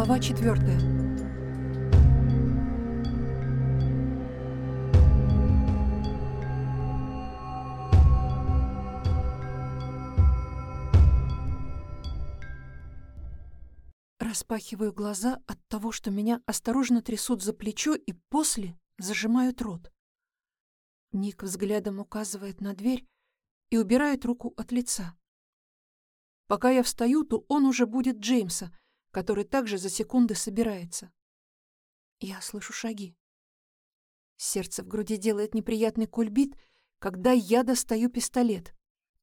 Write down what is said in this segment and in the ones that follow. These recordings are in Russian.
Глава четвертая. Распахиваю глаза от того, что меня осторожно трясут за плечо и после зажимают рот. Ник взглядом указывает на дверь и убирает руку от лица. Пока я встаю, то он уже будет Джеймса, который также за секунды собирается. Я слышу шаги. Сердце в груди делает неприятный кульбит, когда я достаю пистолет,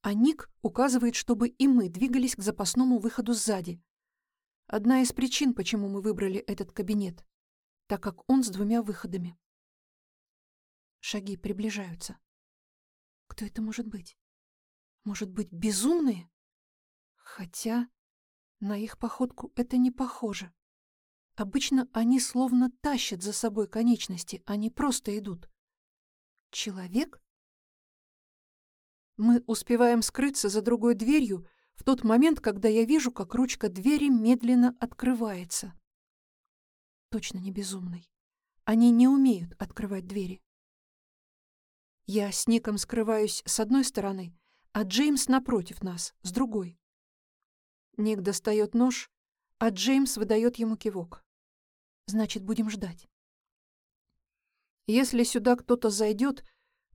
а Ник указывает, чтобы и мы двигались к запасному выходу сзади. Одна из причин, почему мы выбрали этот кабинет, так как он с двумя выходами. Шаги приближаются. Кто это может быть? Может быть, безумные? Хотя на их походку это не похоже. Обычно они словно тащат за собой конечности, они просто идут. Человек? Мы успеваем скрыться за другой дверью в тот момент, когда я вижу, как ручка двери медленно открывается. Точно не безумный. Они не умеют открывать двери. Я с Ником скрываюсь с одной стороны, а Джеймс напротив нас, с другой. Ник достает нож, а Джеймс выдает ему кивок. Значит, будем ждать. Если сюда кто-то зайдет,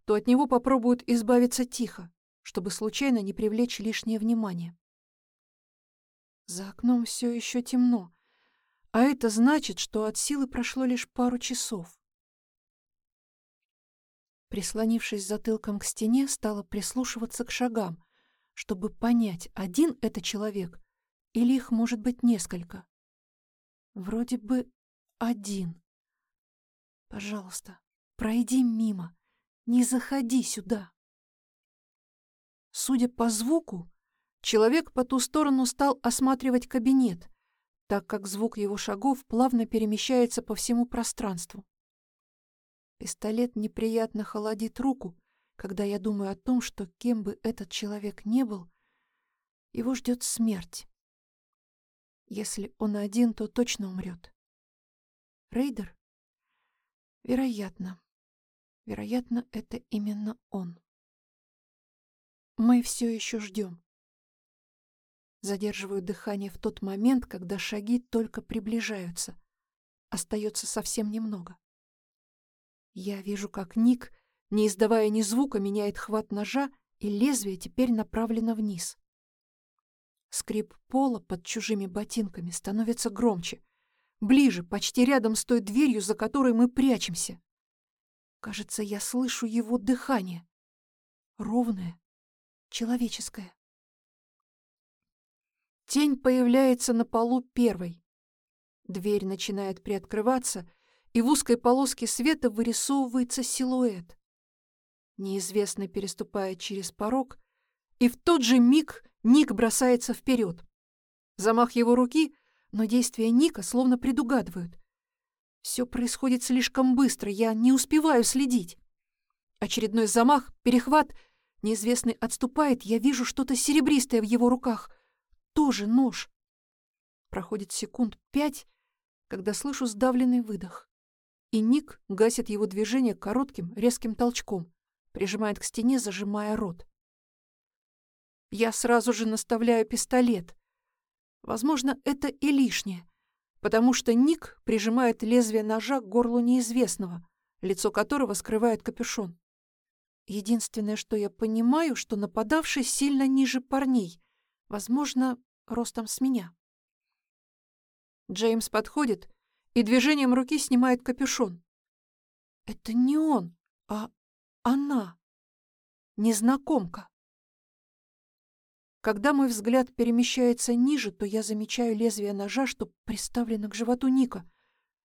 то от него попробуют избавиться тихо, чтобы случайно не привлечь лишнее внимание. За окном все еще темно, а это значит, что от силы прошло лишь пару часов. Прислонившись затылком к стене, стала прислушиваться к шагам, чтобы понять, один это человек или их может быть несколько? Вроде бы один. Пожалуйста, пройди мимо. Не заходи сюда. Судя по звуку, человек по ту сторону стал осматривать кабинет, так как звук его шагов плавно перемещается по всему пространству. Пистолет неприятно холодит руку, когда я думаю о том, что кем бы этот человек не был, его ждет смерть. Если он один, то точно умрет. Рейдер? Вероятно. Вероятно, это именно он. Мы все еще ждем. Задерживаю дыхание в тот момент, когда шаги только приближаются. Остается совсем немного. Я вижу, как Ник, не издавая ни звука, меняет хват ножа, и лезвие теперь направлено вниз. Скрип пола под чужими ботинками становится громче. Ближе, почти рядом с той дверью, за которой мы прячемся. Кажется, я слышу его дыхание. Ровное, человеческое. Тень появляется на полу первой. Дверь начинает приоткрываться, и в узкой полоске света вырисовывается силуэт. Неизвестный переступает через порог, и в тот же миг Ник бросается вперед. Замах его руки, но действия Ника словно предугадывают. Все происходит слишком быстро, я не успеваю следить. Очередной замах, перехват. Неизвестный отступает, я вижу что-то серебристое в его руках. Тоже нож. Проходит секунд пять, когда слышу сдавленный выдох. И Ник гасит его движение коротким, резким толчком, прижимает к стене, зажимая рот. Я сразу же наставляю пистолет. Возможно, это и лишнее, потому что Ник прижимает лезвие ножа к горлу неизвестного, лицо которого скрывает капюшон. Единственное, что я понимаю, что нападавший сильно ниже парней, возможно, ростом с меня. Джеймс подходит и движением руки снимает капюшон. Это не он, а она. Незнакомка. Когда мой взгляд перемещается ниже, то я замечаю лезвие ножа, что приставлено к животу Ника.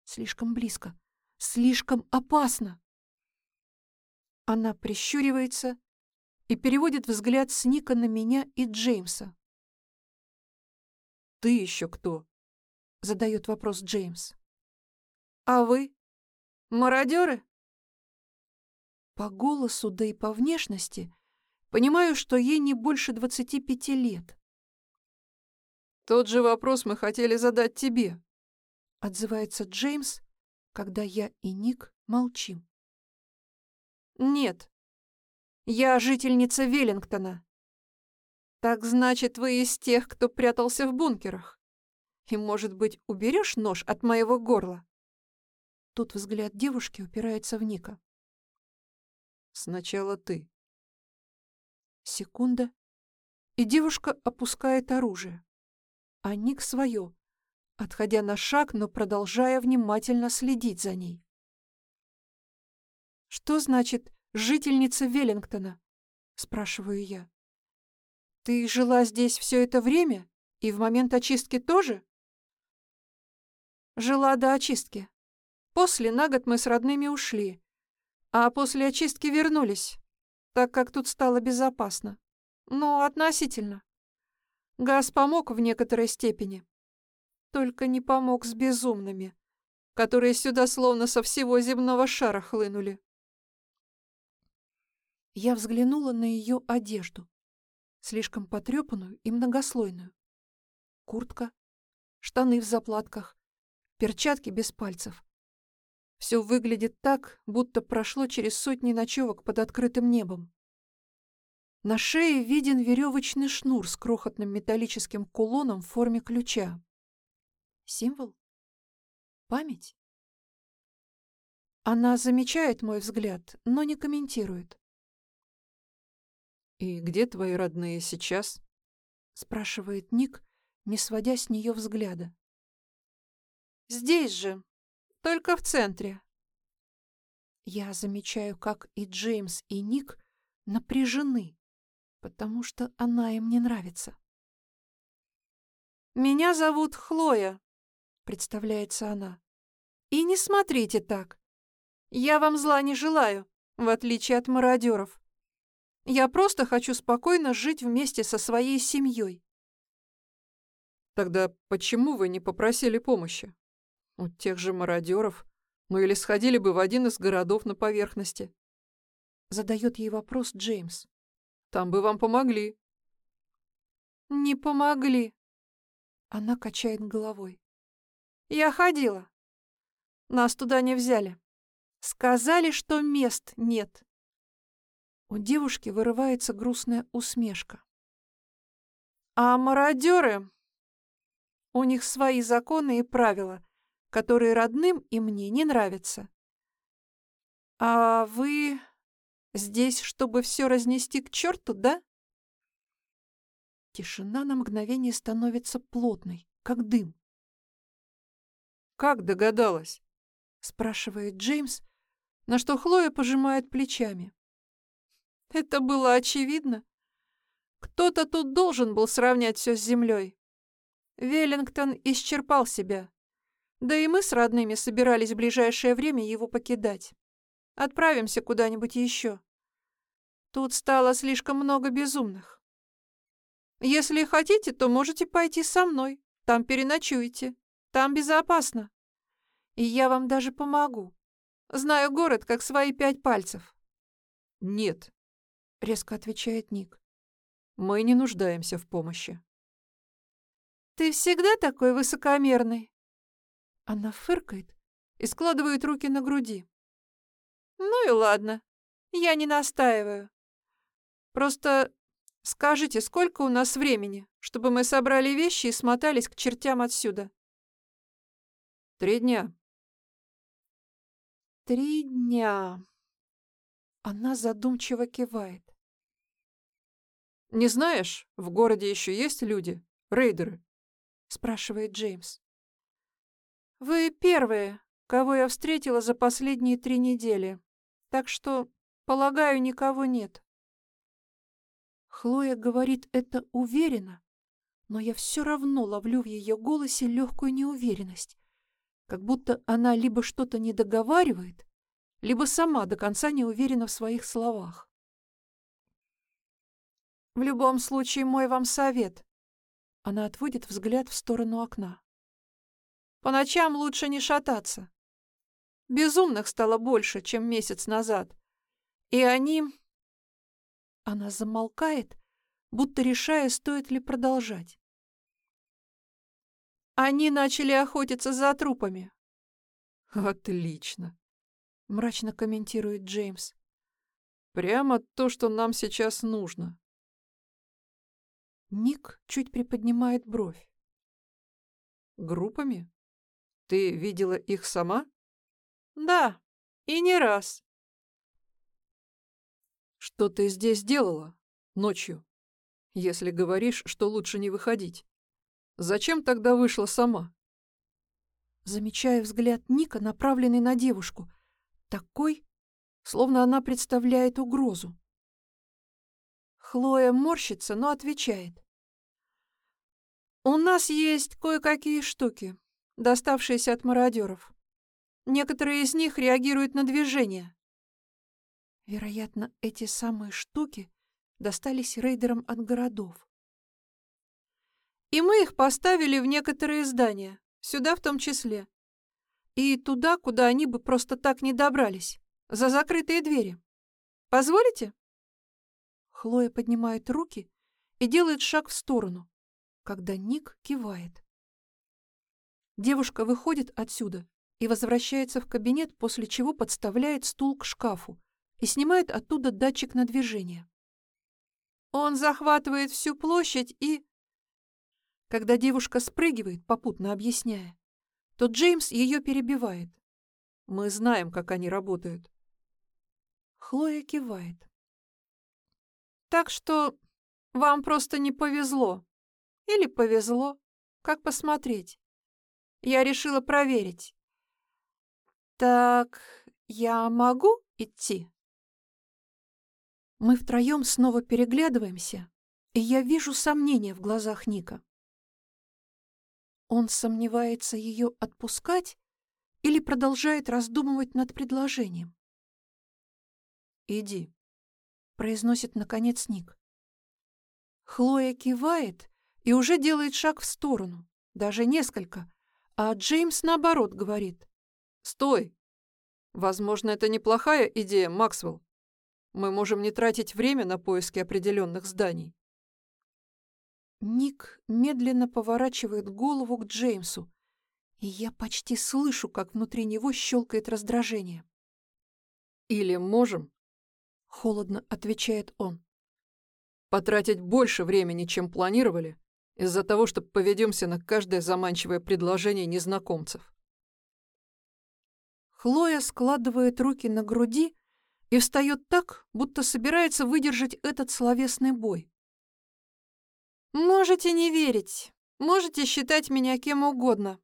Слишком близко. Слишком опасно. Она прищуривается и переводит взгляд с Ника на меня и Джеймса. «Ты еще кто?» — задает вопрос Джеймс. «А вы? Мародеры?» По голосу, да и по внешности Понимаю, что ей не больше 25 лет. Тот же вопрос мы хотели задать тебе. — отзывается Джеймс, когда я и Ник молчим. «Нет, я жительница Веллингтона». «Так значит, вы из тех, кто прятался в бункерах? И, может быть, уберешь нож от моего горла?» Тут взгляд девушки упирается в Ника. «Сначала ты». Секунда, и девушка опускает оружие, а Ник свое, отходя на шаг, но продолжая внимательно следить за ней. «Что значит «жительница Веллингтона»?» — спрашиваю я. «Ты жила здесь все это время и в момент очистки тоже?» «Жила до очистки», После на год мы с родными ушли, а после очистки вернулись, так как тут стало безопасно. Но относительно. Газ помог в некоторой степени. Только не помог с безумными, которые сюда словно со всего земного шара хлынули. Я взглянула на ее одежду, слишком потрепанную и многослойную. Куртка, штаны в заплатках, перчатки без пальцев. Все выглядит так, будто прошло через сотни ночевок под открытым небом. На шее виден веревочный шнур с крохотным металлическим кулоном в форме ключа. Символ? Память? Она замечает мой взгляд, но не комментирует. «И где твои родные сейчас?» — спрашивает Ник, не сводя с нее взгляда. «Здесь же», только в центре. Я замечаю, как и Джеймс, и Ник напряжены, потому что она им не нравится. «Меня зовут Хлоя», — представляется она. «И не смотрите так. Я вам зла не желаю, в отличие от мародеров. Я просто хочу спокойно жить вместе со своей семьей». «Тогда почему вы не попросили помощи?» У тех же мародеров. Ну или сходили бы в один из городов на поверхности. Задает ей вопрос Джеймс. Там бы вам помогли. Не помогли. Она качает головой. Я ходила. Нас туда не взяли. Сказали, что мест нет. У девушки вырывается грустная усмешка. А мародеры... У них свои законы и правила, которые родным и мне не нравятся. А вы здесь, чтобы все разнести к черту, да? Тишина на мгновение становится плотной, как дым. «Как догадалась?» — спрашивает Джеймс, на что Хлоя пожимает плечами. «Это было очевидно. Кто-то тут должен был сравнять все с землей. Веллингтон исчерпал себя. Да и мы с родными собирались в ближайшее время его покидать. Отправимся куда-нибудь еще. Тут стало слишком много безумных. Если хотите, то можете пойти со мной. Там переночуете. Там безопасно. И я вам даже помогу. Знаю город, как свои пять пальцев. Нет, — резко отвечает Ник. Мы не нуждаемся в помощи. Ты всегда такой высокомерный? Она фыркает и складывает руки на груди. Ну и ладно, я не настаиваю. Просто скажите, сколько у нас времени, чтобы мы собрали вещи и смотались к чертям отсюда? Три дня. Три дня. Она задумчиво кивает. «Не знаешь, в городе еще есть люди, рейдеры?» спрашивает Джеймс. Вы первые, кого я встретила за последние три недели. Так что, полагаю, никого нет. Хлоя говорит это уверенно, но я все равно ловлю в ее голосе легкую неуверенность, как будто она либо что-то не договаривает, либо сама до конца не уверена в своих словах. В любом случае, мой вам совет. Она отводит взгляд в сторону окна. По ночам лучше не шататься. Безумных стало больше, чем месяц назад. И они... Она замолкает, будто решая, стоит ли продолжать. Они начали охотиться за трупами. Отлично, мрачно комментирует Джеймс. Прямо то, что нам сейчас нужно. Ник чуть приподнимает бровь. Группами? Ты видела их сама? Да, и не раз. Что ты здесь делала ночью, если говоришь, что лучше не выходить? Зачем тогда вышла сама? Замечаю взгляд Ника, направленный на девушку. Такой, словно она представляет угрозу. Хлоя морщится, но отвечает. «У нас есть кое-какие штуки, доставшиеся от мародеров. Некоторые из них реагируют на движение. Вероятно, эти самые штуки достались рейдерам от городов. И мы их поставили в некоторые здания, сюда в том числе. И туда, куда они бы просто так не добрались, за закрытые двери. Позволите? Хлоя поднимает руки и делает шаг в сторону, когда Ник кивает. Девушка выходит отсюда и возвращается в кабинет, после чего подставляет стул к шкафу, и снимает оттуда датчик на движение. Он захватывает всю площадь и... Когда девушка спрыгивает, попутно объясняя, то Джеймс ее перебивает. Мы знаем, как они работают. Хлоя кивает. Так что вам просто не повезло. Или повезло, как посмотреть. Я решила проверить. Так, я могу идти? Мы втроем снова переглядываемся, и я вижу сомнения в глазах Ника. Он сомневается ее отпускать или продолжает раздумывать над предложением? «Иди», — произносит наконец Ник. Хлоя кивает и уже делает шаг в сторону, даже несколько, а Джеймс, наоборот, говорит. «Стой! Возможно, это неплохая идея, Максвелл. Мы можем не тратить время на поиски определенных зданий. Ник медленно поворачивает голову к Джеймсу, и я почти слышу, как внутри него щелкает раздражение. «Или можем», — холодно отвечает он, «потратить больше времени, чем планировали, из-за того, что поведемся на каждое заманчивое предложение незнакомцев». Хлоя складывает руки на груди и встает так, будто собирается выдержать этот словесный бой. «Можете не верить, можете считать меня кем угодно».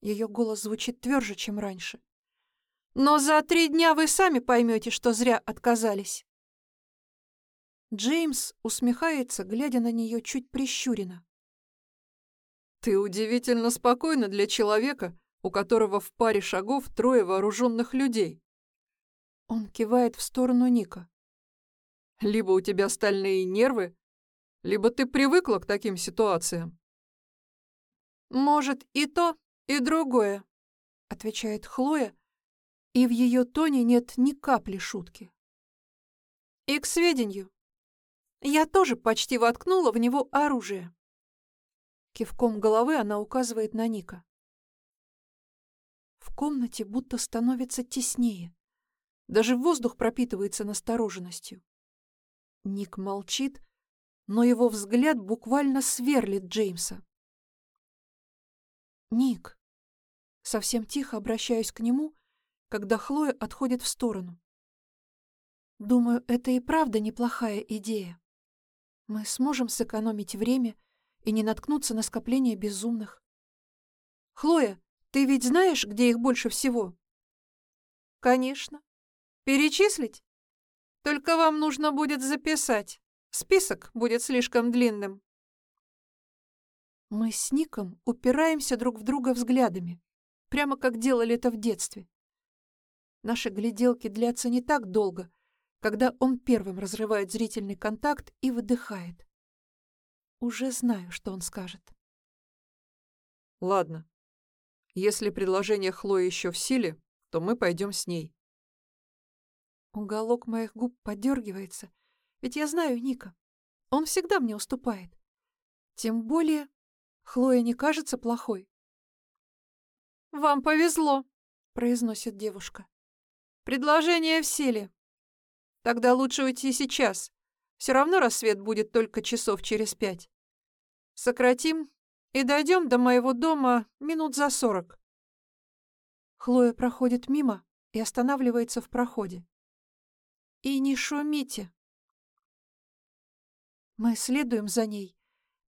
Ее голос звучит тверже, чем раньше. «Но за три дня вы сами поймете, что зря отказались». Джеймс усмехается, глядя на нее чуть прищуренно. «Ты удивительно спокойна для человека, у которого в паре шагов трое вооруженных людей», он кивает в сторону Ника. «Либо у тебя стальные нервы, либо ты привыкла к таким ситуациям». «Может, и то, и другое», — отвечает Хлоя, и в ее тоне нет ни капли шутки. «И к сведению, я тоже почти воткнула в него оружие». Кивком головы она указывает на Ника. В комнате будто становится теснее. Даже воздух пропитывается настороженностью. Ник молчит, но его взгляд буквально сверлит Джеймса. «Ник!» Совсем тихо обращаюсь к нему, когда Хлоя отходит в сторону. «Думаю, это и правда неплохая идея. Мы сможем сэкономить время и не наткнуться на скопление безумных. Хлоя, ты ведь знаешь, где их больше всего?» «Конечно. Перечислить? Только вам нужно будет записать. Список будет слишком длинным. Мы с Ником упираемся друг в друга взглядами, прямо как делали это в детстве. Наши гляделки длятся не так долго, когда он первым разрывает зрительный контакт и выдыхает. Уже знаю, что он скажет. Ладно. Если предложение Хлои еще в силе, то мы пойдем с ней. Уголок моих губ подергивается, ведь я знаю Ника. Он всегда мне уступает. Тем более Хлоя не кажется плохой? «Вам повезло», — произносит девушка. «Предложение в силе. Тогда лучше уйти сейчас. Все равно рассвет будет только часов через пять. Сократим и дойдем до моего дома минут за сорок». Хлоя проходит мимо и останавливается в проходе. «И не шумите». Мы следуем за ней,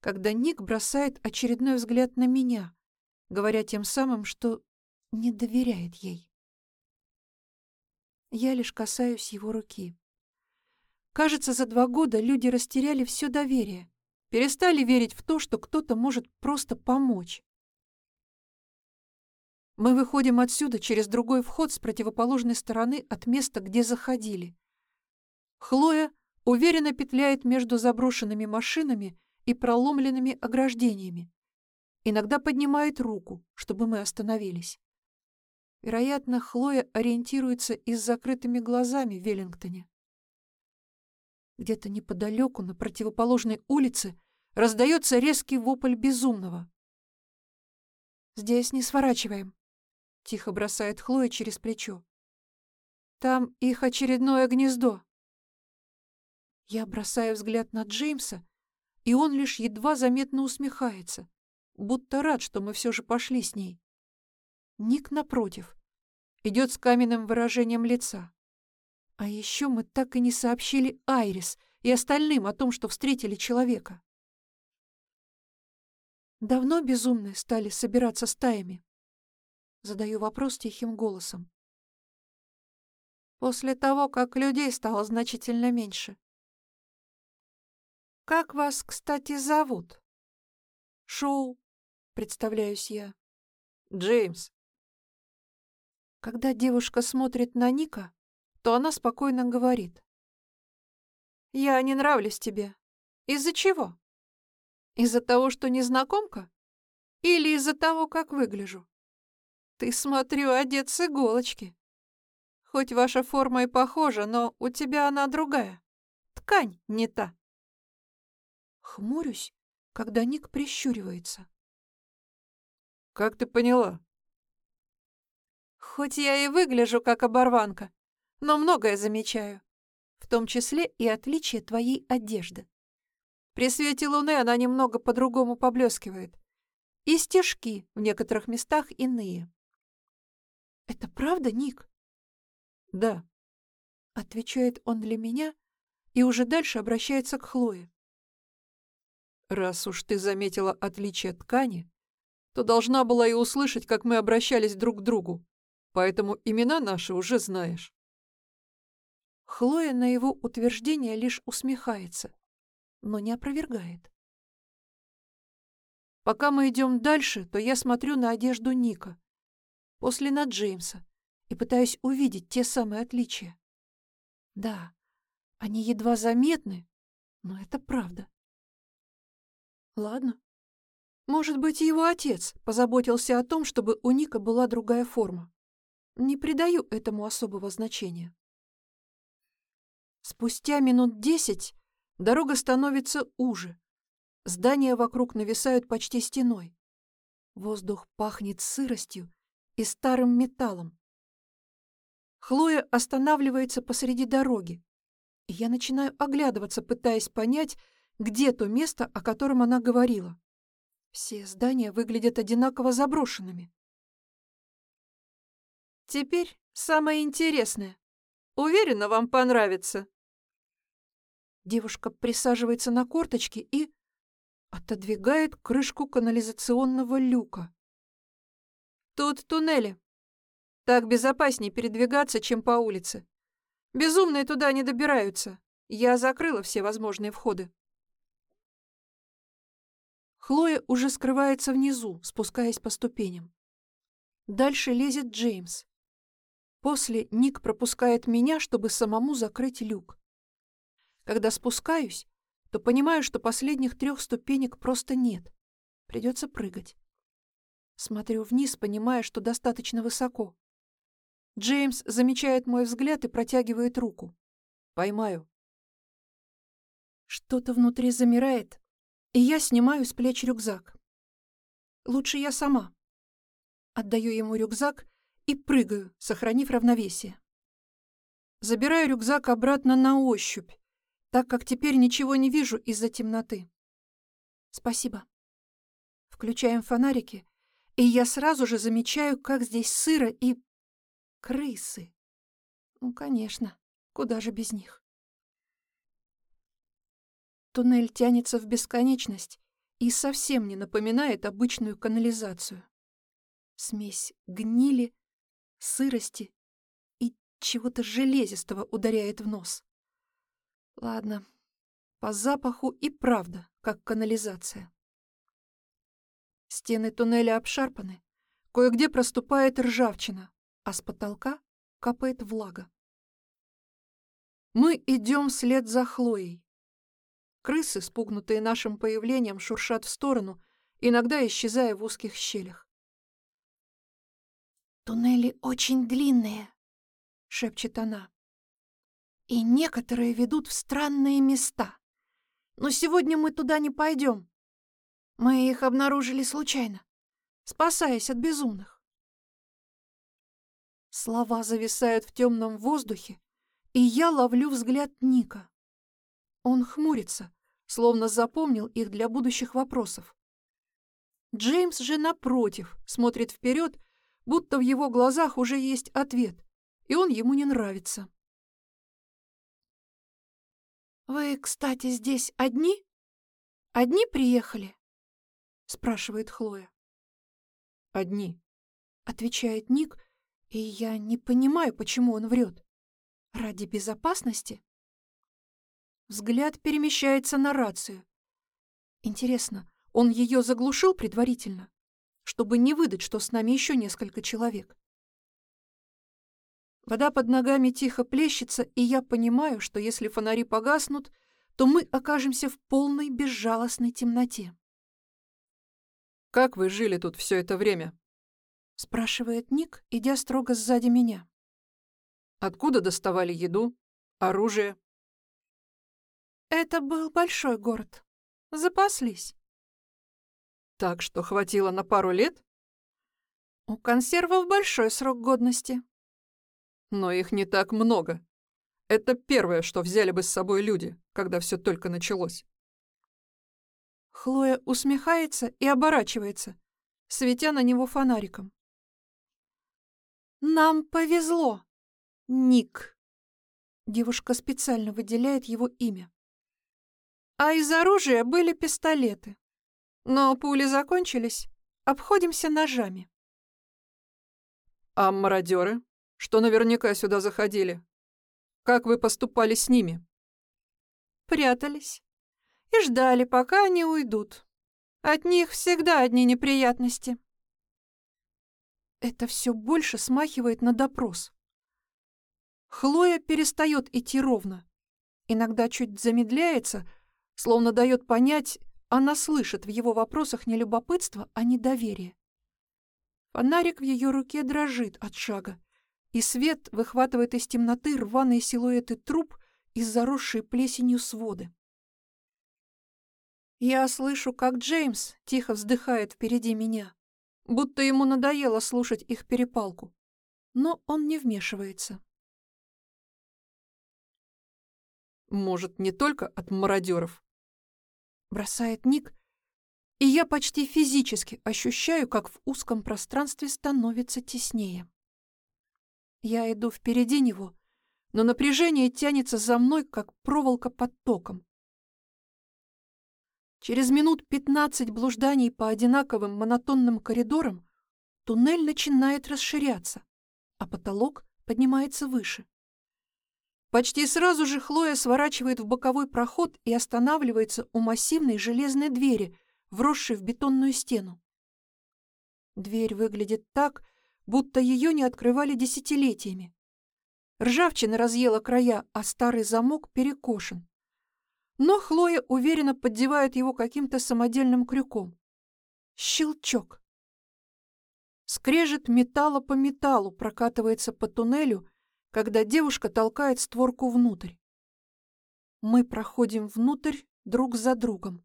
когда Ник бросает очередной взгляд на меня, говоря тем самым, что не доверяет ей. Я лишь касаюсь его руки. Кажется, за два года люди растеряли все доверие, перестали верить в то, что кто-то может просто помочь. Мы выходим отсюда через другой вход с противоположной стороны от места, где заходили. Хлоя уверенно петляет между заброшенными машинами и проломленными ограждениями. Иногда поднимает руку, чтобы мы остановились. Вероятно, Хлоя ориентируется и с закрытыми глазами в Веллингтоне. Где-то неподалеку, на противоположной улице, раздается резкий вопль безумного. «Здесь не сворачиваем», — тихо бросает Хлоя через плечо. «Там их очередное гнездо». Я бросаю взгляд на Джеймса, и он лишь едва заметно усмехается, будто рад, что мы все же пошли с ней. Ник, напротив, идет с каменным выражением лица. А еще мы так и не сообщили Айрис и остальным о том, что встретили человека. Давно безумные стали собираться стаями? Задаю вопрос тихим голосом. После того, как людей стало значительно меньше. «Как вас, кстати, зовут?» «Шоу», — представляюсь я. «Джеймс». Когда девушка смотрит на Ника, то она спокойно говорит. «Я не нравлюсь тебе. Из-за чего? Из-за того, что незнакомка? Или из-за того, как выгляжу? Ты, смотрю, одет с иголочки. Хоть ваша форма и похожа, но у тебя она другая. Ткань не та». Хмурюсь, когда Ник прищуривается. «Как ты поняла?» «Хоть я и выгляжу как оборванка, но многое замечаю, в том числе и отличие твоей одежды. При свете луны она немного по-другому поблескивает, и стежки в некоторых местах иные». «Это правда, Ник?» «Да», — отвечает он для меня и уже дальше обращается к Хлое. Раз уж ты заметила отличие ткани, то должна была и услышать, как мы обращались друг к другу, поэтому имена наши уже знаешь. Хлоя на его утверждение лишь усмехается, но не опровергает. Пока мы идем дальше, то я смотрю на одежду Ника, после на Джеймса, и пытаюсь увидеть те самые отличия. Да, они едва заметны, но это правда. Ладно. Может быть, его отец позаботился о том, чтобы у Ника была другая форма. Не придаю этому особого значения. Спустя минут десять дорога становится уже. Здания вокруг нависают почти стеной. Воздух пахнет сыростью и старым металлом. Хлоя останавливается посреди дороги, и я начинаю оглядываться, пытаясь понять, где то место, о котором она говорила? Все здания выглядят одинаково заброшенными. Теперь самое интересное. Уверена, вам понравится. Девушка присаживается на корточки и отодвигает крышку канализационного люка. Тут туннели. Так безопаснее передвигаться, чем по улице. Безумные туда не добираются. Я закрыла все возможные входы. Хлоя уже скрывается внизу, спускаясь по ступеням. Дальше лезет Джеймс. После Ник пропускает меня, чтобы самому закрыть люк. Когда спускаюсь, то понимаю, что последних трех ступенек просто нет. Придется прыгать. Смотрю вниз, понимая, что достаточно высоко. Джеймс замечает мой взгляд и протягивает руку. Поймаю. Что-то внутри замирает, и я снимаю с плеч рюкзак. Лучше я сама. Отдаю ему рюкзак и прыгаю, сохранив равновесие. Забираю рюкзак обратно на ощупь, так как теперь ничего не вижу из-за темноты. Спасибо. Включаем фонарики, и я сразу же замечаю, как здесь сыро и... крысы. Ну, конечно, куда же без них. Туннель тянется в бесконечность и совсем не напоминает обычную канализацию. Смесь гнили, сырости и чего-то железистого ударяет в нос. Ладно, по запаху и правда, как канализация. Стены туннеля обшарпаны, кое-где проступает ржавчина, а с потолка капает влага. Мы идем вслед за Хлоей. Крысы, спугнутые нашим появлением, шуршат в сторону, иногда исчезая в узких щелях. «Туннели очень длинные», — шепчет она. «И некоторые ведут в странные места. Но сегодня мы туда не пойдем. Мы их обнаружили случайно, спасаясь от безумных». Слова зависают в темном воздухе, и я ловлю взгляд Ника. Он хмурится, словно запомнил их для будущих вопросов. Джеймс же, напротив, смотрит вперед, будто в его глазах уже есть ответ, и он ему не нравится. «Вы, кстати, здесь одни? Одни приехали?» — спрашивает Хлоя. «Одни», — отвечает Ник, и я не понимаю, почему он врет. Ради безопасности? Взгляд перемещается на рацию. Интересно, он ее заглушил предварительно, чтобы не выдать, что с нами еще несколько человек? Вода под ногами тихо плещется, и я понимаю, что если фонари погаснут, то мы окажемся в полной безжалостной темноте. «Как вы жили тут все это время?» — спрашивает Ник, идя строго сзади меня. «Откуда доставали еду, оружие?» Это был большой город. Запаслись. Так что хватило на пару лет? У консервов большой срок годности. Но их не так много. Это первое, что взяли бы с собой люди, когда все только началось. Хлоя усмехается и оборачивается, светя на него фонариком. «Нам повезло, Ник». Девушка специально выделяет его имя. А из оружия были пистолеты. Но пули закончились. Обходимся ножами. А мародеры, что наверняка сюда заходили? Как вы поступали с ними? Прятались. И ждали, пока они уйдут. От них всегда одни неприятности. Это все больше смахивает на допрос. Хлоя перестает идти ровно. Иногда чуть замедляется, словно дает понять, она слышит в его вопросах не любопытство, а недоверие. Фонарик в ее руке дрожит от шага, и свет выхватывает из темноты рваные силуэты труп и заросшие плесенью своды. Я слышу, как Джеймс тихо вздыхает впереди меня, будто ему надоело слушать их перепалку, но он не вмешивается. Может, не только от мародеров, бросает Ник, и я почти физически ощущаю, как в узком пространстве становится теснее. Я иду впереди него, но напряжение тянется за мной, как проволока под током. Через минут пятнадцать блужданий по одинаковым монотонным коридорам туннель начинает расширяться, а потолок поднимается выше. Почти сразу же Хлоя сворачивает в боковой проход и останавливается у массивной железной двери, вросшей в бетонную стену. Дверь выглядит так, будто ее не открывали десятилетиями. Ржавчина разъела края, а старый замок перекошен. Но Хлоя уверенно поддевает его каким-то самодельным крюком. Щелчок. Скрежет металла по металлу прокатывается по туннелю, когда девушка толкает створку внутрь. Мы проходим внутрь друг за другом.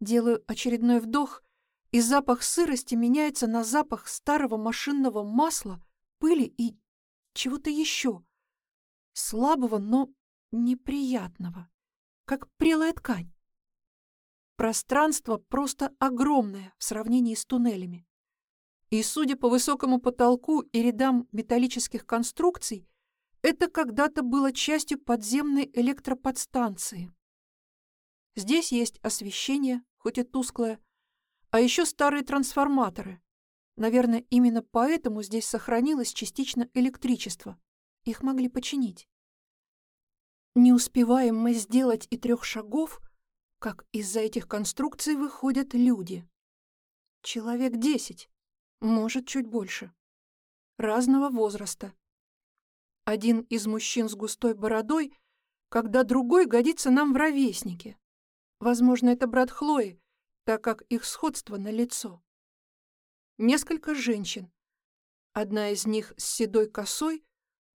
Делаю очередной вдох и запах сырости меняется на запах старого машинного масла, пыли и чего-то еще. Слабого, но неприятного, как прелая ткань. Пространство просто огромное в сравнении с туннелями. И, судя по высокому потолку и рядам металлических конструкций, это когда-то было частью подземной электроподстанции. Здесь есть освещение, хоть и тусклое, а еще старые трансформаторы. Наверное, именно поэтому здесь сохранилось частично электричество. Их могли починить. Не успеваем мы сделать и трех шагов, как из-за этих конструкций выходят люди. Человек десять, может, чуть больше. Разного возраста. Один из мужчин с густой бородой, когда другой годится нам в ровеснике. Возможно, это брат Хлои, так как их сходство на лицо. Несколько женщин. Одна из них с седой косой,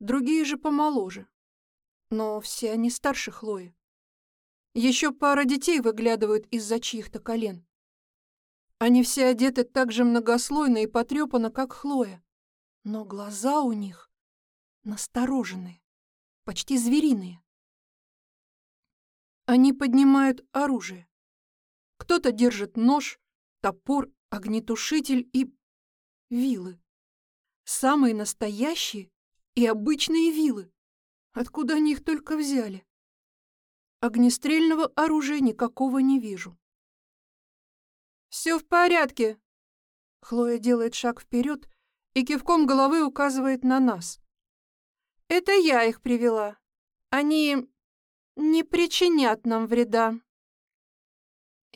другие же помоложе. Но все они старше Хлои. Еще пара детей выглядывают из-за чьих-то колен. Они все одеты так же многослойно и потрепанно, как Хлоя. Но глаза у них настороженные, почти звериные. Они поднимают оружие. Кто-то держит нож, топор, огнетушитель и вилы. Самые настоящие и обычные вилы. Откуда они их только взяли? Огнестрельного оружия никакого не вижу. «Все в порядке!» Хлоя делает шаг вперед и кивком головы указывает на нас. «Это я их привела. Они не причинят нам вреда».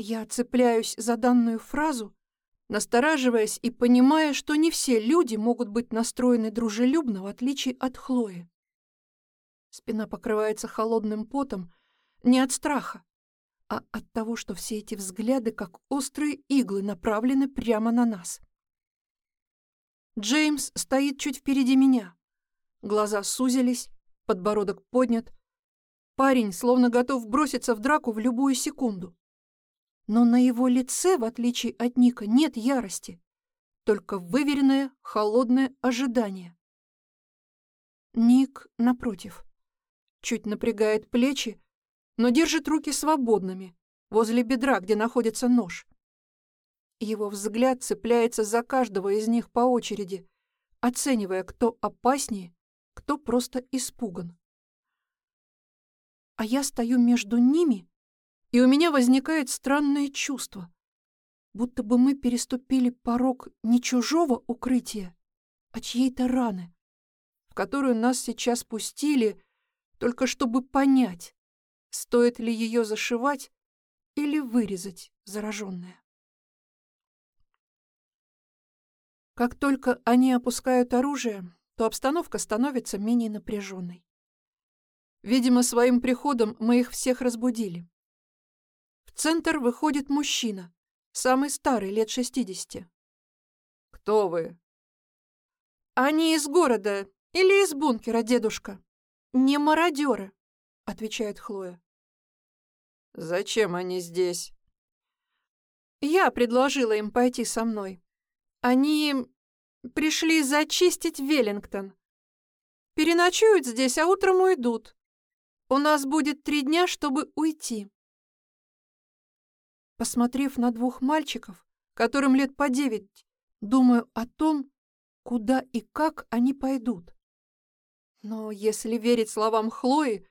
Я цепляюсь за данную фразу, настораживаясь и понимая, что не все люди могут быть настроены дружелюбно, в отличие от Хлои. Спина покрывается холодным потом, не от страха, а от того, что все эти взгляды, как острые иглы, направлены прямо на нас. Джеймс стоит чуть впереди меня. Глаза сузились, подбородок поднят. Парень словно готов броситься в драку в любую секунду. Но на его лице, в отличие от Ника, нет ярости, только выверенное, холодное ожидание. Ник, напротив, чуть напрягает плечи, но держит руки свободными, возле бедра, где находится нож. Его взгляд цепляется за каждого из них по очереди, оценивая, кто опаснее, кто просто испуган. А я стою между ними и у меня возникает странное чувство, будто бы мы переступили порог не чужого укрытия, а чьей-то раны, в которую нас сейчас пустили, только чтобы понять, стоит ли ее зашивать или вырезать зараженное. Как только они опускают оружие, то обстановка становится менее напряженной. Видимо, своим приходом мы их всех разбудили центр выходит мужчина, самый старый, лет шестидесяти. «Кто вы?» «Они из города или из бункера, дедушка. Не мародеры», — отвечает Хлоя. «Зачем они здесь?» «Я предложила им пойти со мной. Они пришли зачистить Веллингтон. Переночуют здесь, а утром уйдут. У нас будет три дня, чтобы уйти. Посмотрев на двух мальчиков, которым лет по девять, думаю о том, куда и как они пойдут. Но если верить словам Хлои,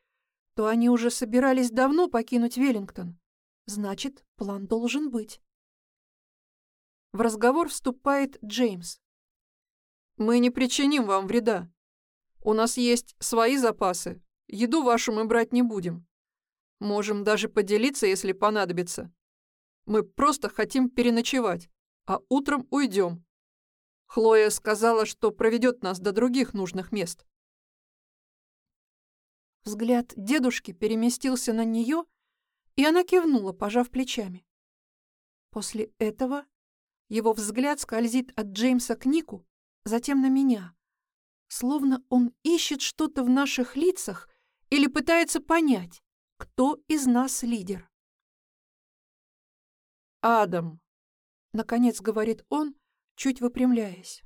то они уже собирались давно покинуть Веллингтон. Значит, план должен быть. В разговор вступает Джеймс. «Мы не причиним вам вреда. У нас есть свои запасы. Еду вашу мы брать не будем. Можем даже поделиться, если понадобится. Мы просто хотим переночевать, а утром уйдем. Хлоя сказала, что проведет нас до других нужных мест. Взгляд дедушки переместился на нее, и она кивнула, пожав плечами. После этого его взгляд скользит от Джеймса к Нику, затем на меня, словно он ищет что-то в наших лицах или пытается понять, кто из нас лидер. Адам. Наконец говорит он, чуть выпрямляясь.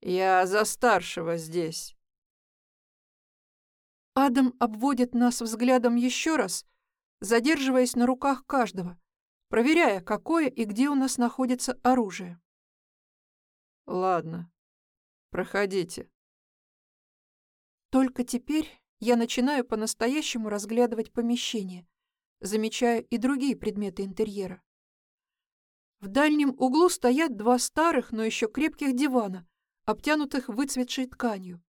«Я за старшего здесь». Адам обводит нас взглядом еще раз, задерживаясь на руках каждого, проверяя, какое и где у нас находится оружие. «Ладно, проходите». Только теперь я начинаю по-настоящему разглядывать помещение, замечая и другие предметы интерьера. В дальнем углу стоят два старых, но еще крепких дивана, обтянутых выцветшей тканью.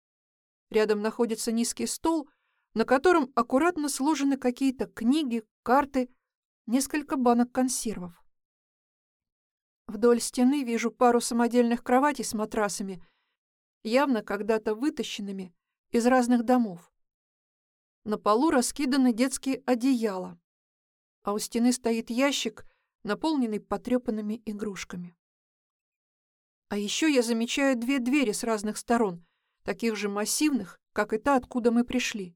Рядом находится низкий стол, на котором аккуратно сложены какие-то книги, карты, несколько банок консервов. Вдоль стены вижу пару самодельных кроватей с матрасами, явно когда-то вытащенными из разных домов. На полу раскиданы детские одеяла, а у стены стоит ящик, наполненный потрепанными игрушками. А еще я замечаю две двери с разных сторон, таких же массивных, как и та, откуда мы пришли.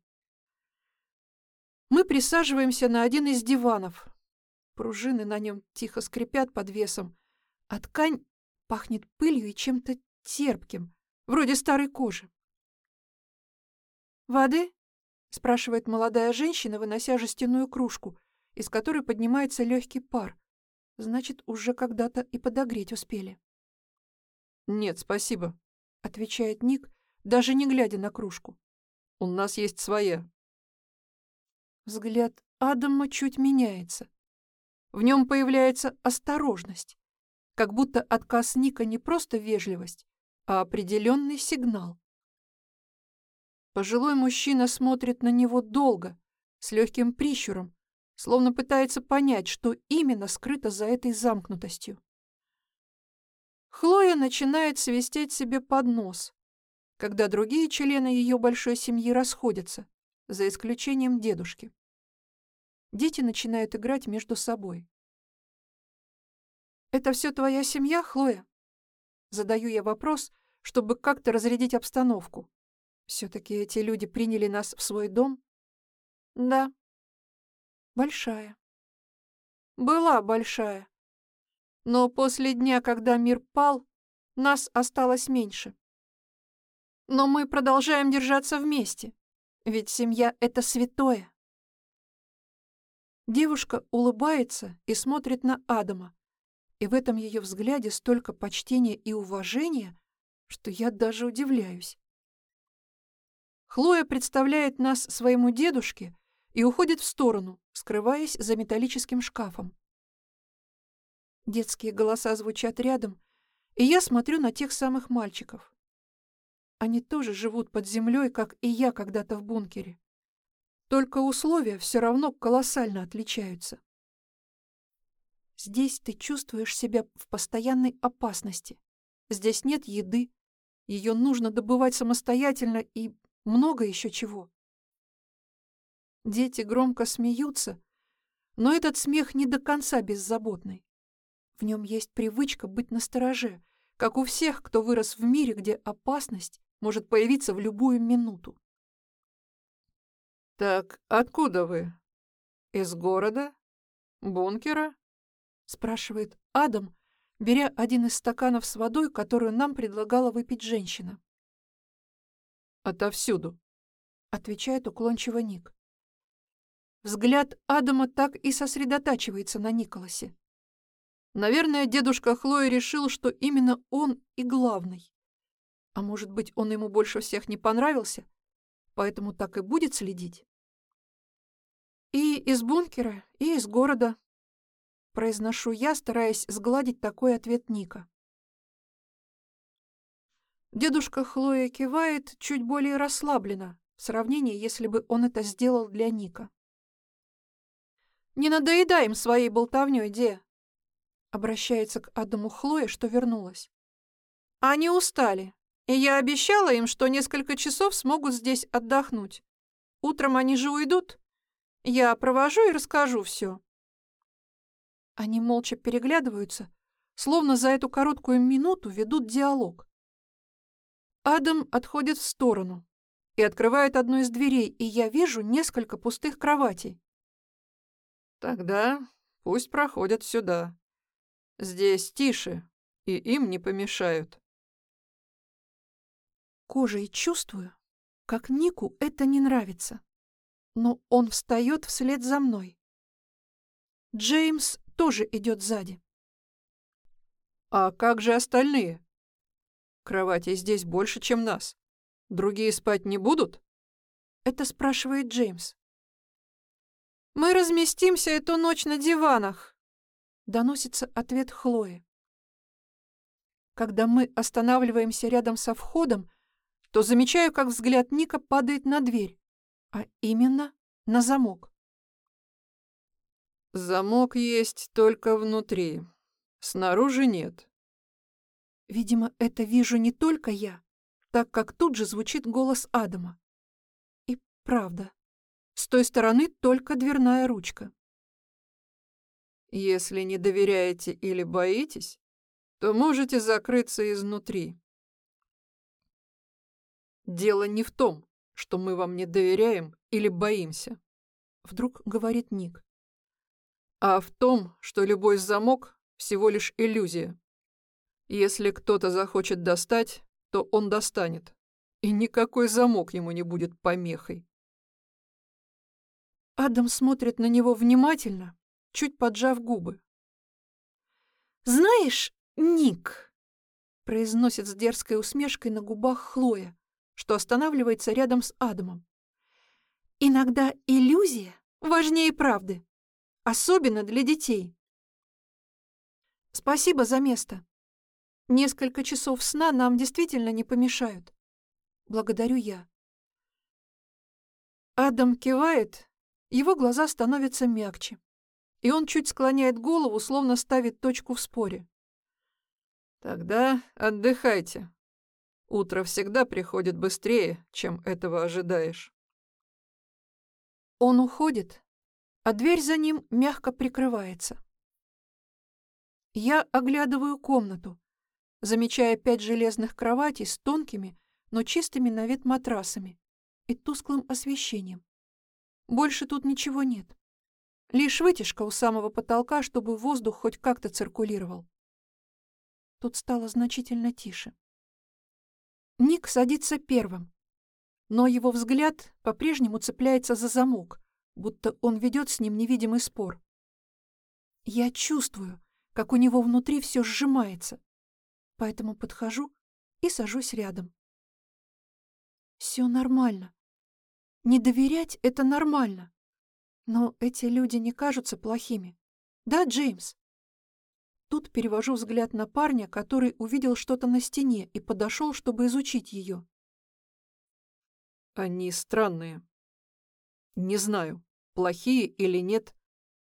Мы присаживаемся на один из диванов. Пружины на нем тихо скрипят под весом, а ткань пахнет пылью и чем-то терпким, вроде старой кожи. «Воды?» — спрашивает молодая женщина, вынося жестяную кружку, из которой поднимается легкий пар. Значит, уже когда-то и подогреть успели. «Нет, спасибо», — отвечает Ник, даже не глядя на кружку. «У нас есть своя». Взгляд Адама чуть меняется. В нем появляется осторожность, как будто отказ Ника не просто вежливость, а определенный сигнал. Пожилой мужчина смотрит на него долго, с легким прищуром, словно пытается понять, что именно скрыто за этой замкнутостью. Хлоя начинает свистеть себе под нос, когда другие члены ее большой семьи расходятся, за исключением дедушки. Дети начинают играть между собой. «Это все твоя семья, Хлоя?» Задаю я вопрос, чтобы как-то разрядить обстановку. Все-таки эти люди приняли нас в свой дом? Да. Большая. Была большая. Но после дня, когда мир пал, нас осталось меньше. Но мы продолжаем держаться вместе, ведь семья — это святое. Девушка улыбается и смотрит на Адама, и в этом ее взгляде столько почтения и уважения, что я даже удивляюсь. Хлоя представляет нас своему дедушке и уходит в сторону, скрываясь за металлическим шкафом. Детские голоса звучат рядом, и я смотрю на тех самых мальчиков. Они тоже живут под землей, как и я когда-то в бункере. Только условия все равно колоссально отличаются. Здесь ты чувствуешь себя в постоянной опасности. Здесь нет еды, ее нужно добывать самостоятельно и много еще чего. Дети громко смеются, но этот смех не до конца беззаботный. В нем есть привычка быть настороже, как у всех, кто вырос в мире, где опасность может появиться в любую минуту. «Так откуда вы? Из города? Бункера?» — спрашивает Адам, беря один из стаканов с водой, которую нам предлагала выпить женщина. «Отовсюду», — отвечает уклончиво Ник. Взгляд Адама так и сосредотачивается на Николасе. Наверное, дедушка Хлои решил, что именно он и главный. А может быть, он ему больше всех не понравился, поэтому так и будет следить? И из бункера, и из города. Произношу я, стараясь сгладить такой ответ Ника. Дедушка Хлоя кивает чуть более расслабленно, в сравнении, если бы он это сделал для Ника. «Не надоедай им своей болтовнёй, Де!» Обращается к Адаму Хлоя, что вернулась. «Они устали, и я обещала им, что несколько часов смогут здесь отдохнуть. Утром они же уйдут. Я провожу и расскажу все. Они молча переглядываются, словно за эту короткую минуту ведут диалог. Адам отходит в сторону и открывает одну из дверей, и я вижу несколько пустых кроватей. «Тогда пусть проходят сюда», Здесь тише, и им не помешают. Кожей чувствую, как Нику это не нравится. Но он встает вслед за мной. Джеймс тоже идет сзади. А как же остальные? Кроватей здесь больше, чем нас. Другие спать не будут? Это спрашивает Джеймс. Мы разместимся эту ночь на диванах. Доносится ответ Хлои. Когда мы останавливаемся рядом со входом, то замечаю, как взгляд Ника падает на дверь, а именно на замок. Замок есть только внутри. Снаружи нет. Видимо, это вижу не только я, так как тут же звучит голос Адама. И правда, с той стороны только дверная ручка. Если не доверяете или боитесь, то можете закрыться изнутри. Дело не в том, что мы вам не доверяем или боимся, вдруг говорит Ник, а в том, что любой замок всего лишь иллюзия. Если кто-то захочет достать, то он достанет, и никакой замок ему не будет помехой. Адам смотрит на него внимательно, чуть поджав губы. «Знаешь, Ник», — произносит с дерзкой усмешкой на губах Хлоя, что останавливается рядом с Адамом. «Иногда иллюзия важнее правды, особенно для детей». «Спасибо за место. Несколько часов сна нам действительно не помешают. Благодарю я». Адам кивает, его глаза становятся мягче, и он чуть склоняет голову, словно ставит точку в споре. «Тогда отдыхайте», Утро всегда приходит быстрее, чем этого ожидаешь. Он уходит, а дверь за ним мягко прикрывается. Я оглядываю комнату, замечая пять железных кроватей с тонкими, но чистыми на вид матрасами и тусклым освещением. Больше тут ничего нет. Лишь вытяжка у самого потолка, чтобы воздух хоть как-то циркулировал. Тут стало значительно тише. Ник садится первым, но его взгляд по-прежнему цепляется за замок, будто он ведет с ним невидимый спор. Я чувствую, как у него внутри все сжимается, поэтому подхожу и сажусь рядом. Все нормально. Не доверять — это нормально. Но эти люди не кажутся плохими. Да, Джеймс? Тут перевожу взгляд на парня, который увидел что-то на стене и подошел, чтобы изучить ее. Они странные. Не знаю, плохие или нет,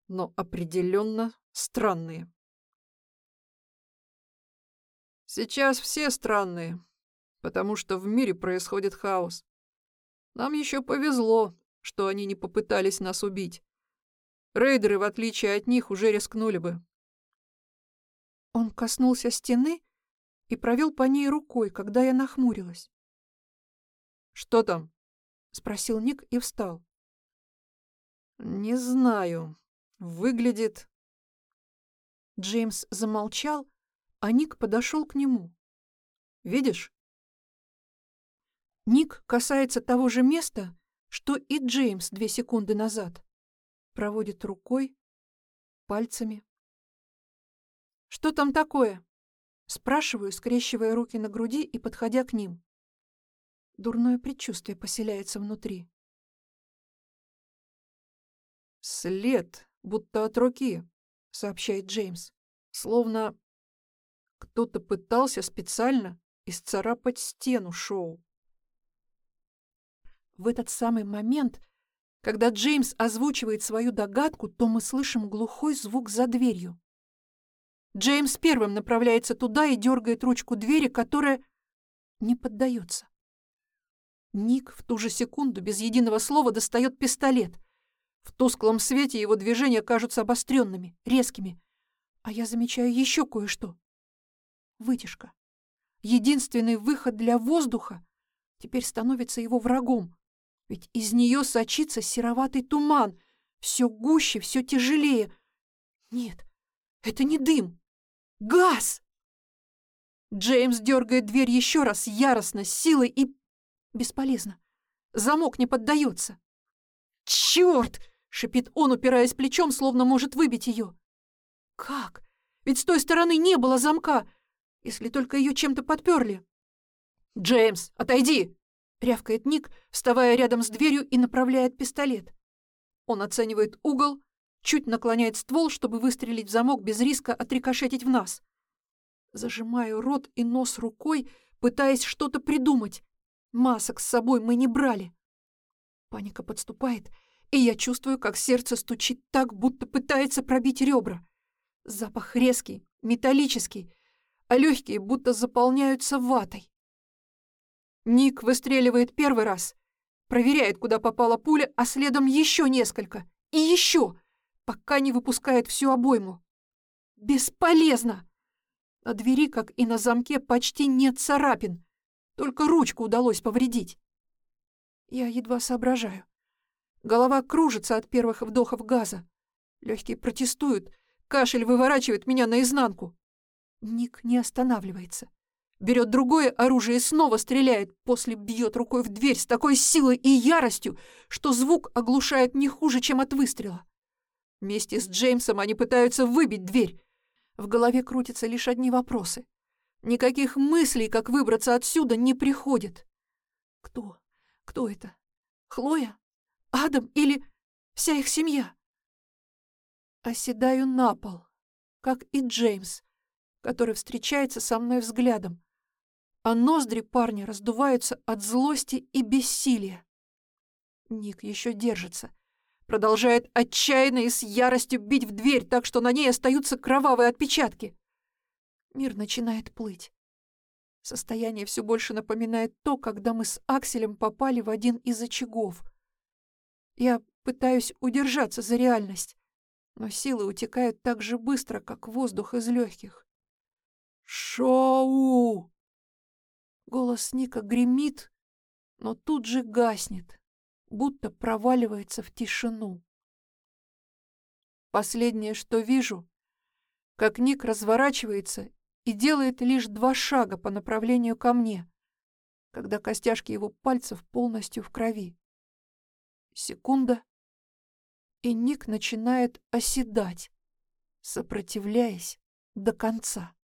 но определенно странные. Сейчас все странные, потому что в мире происходит хаос. Нам еще повезло, что они не попытались нас убить. Рейдеры, в отличие от них, уже рискнули бы. Он коснулся стены и провел по ней рукой, когда я нахмурилась. «Что там?» — спросил Ник и встал. «Не знаю. Выглядит...» Джеймс замолчал, а Ник подошел к нему. «Видишь?» Ник касается того же места, что и Джеймс две секунды назад. Проводит рукой, пальцами. «Что там такое?» Спрашиваю, скрещивая руки на груди и подходя к ним. Дурное предчувствие поселяется внутри. «След, будто от руки», — сообщает Джеймс. «Словно кто-то пытался специально исцарапать стену шоу». В этот самый момент, когда Джеймс озвучивает свою догадку, то мы слышим глухой звук за дверью. Джеймс первым направляется туда и дергает ручку двери, которая не поддается. Ник в ту же секунду без единого слова достает пистолет. В тусклом свете его движения кажутся обостренными, резкими. А я замечаю еще кое-что. Вытяжка. Единственный выход для воздуха теперь становится его врагом. Ведь из нее сочится сероватый туман. Все гуще, все тяжелее. Нет, это не дым. Газ! Джеймс дергает дверь еще раз, яростно, с силой и... Бесполезно. Замок не поддается. «Черт!» — шипит он, упираясь плечом, словно может выбить ее. «Как? Ведь с той стороны не было замка, если только ее чем-то подперли». «Джеймс, отойди!» — рявкает Ник, вставая рядом с дверью и направляет пистолет. Он оценивает угол, чуть наклоняет ствол, чтобы выстрелить в замок без риска отрикошетить в нас. Зажимаю рот и нос рукой, пытаясь что-то придумать. Масок с собой мы не брали. Паника подступает, и я чувствую, как сердце стучит так, будто пытается пробить ребра. Запах резкий, металлический, а легкие будто заполняются ватой. Ник выстреливает первый раз, проверяет, куда попала пуля, а следом еще несколько. И еще, пока не выпускает всю обойму. Бесполезно! На двери, как и на замке, почти нет царапин. Только ручку удалось повредить. Я едва соображаю. Голова кружится от первых вдохов газа. Легкие протестуют. Кашель выворачивает меня наизнанку. Ник не останавливается. Берет другое оружие и снова стреляет, после бьет рукой в дверь с такой силой и яростью, что звук оглушает не хуже, чем от выстрела. Вместе с Джеймсом они пытаются выбить дверь. В голове крутятся лишь одни вопросы. Никаких мыслей, как выбраться отсюда, не приходит. Кто? Кто это? Хлоя? Адам или вся их семья? Оседаю на пол, как и Джеймс, который встречается со мной взглядом а ноздри парня раздуваются от злости и бессилия. Ник еще держится, продолжает отчаянно и с яростью бить в дверь, так что на ней остаются кровавые отпечатки. Мир начинает плыть. Состояние все больше напоминает то, когда мы с Акселем попали в один из очагов. Я пытаюсь удержаться за реальность, но силы утекают так же быстро, как воздух из легких. «Шоу!» Голос Ника гремит, но тут же гаснет, будто проваливается в тишину. Последнее, что вижу, как Ник разворачивается и делает лишь два шага по направлению ко мне, когда костяшки его пальцев полностью в крови. Секунда, и Ник начинает оседать, сопротивляясь до конца.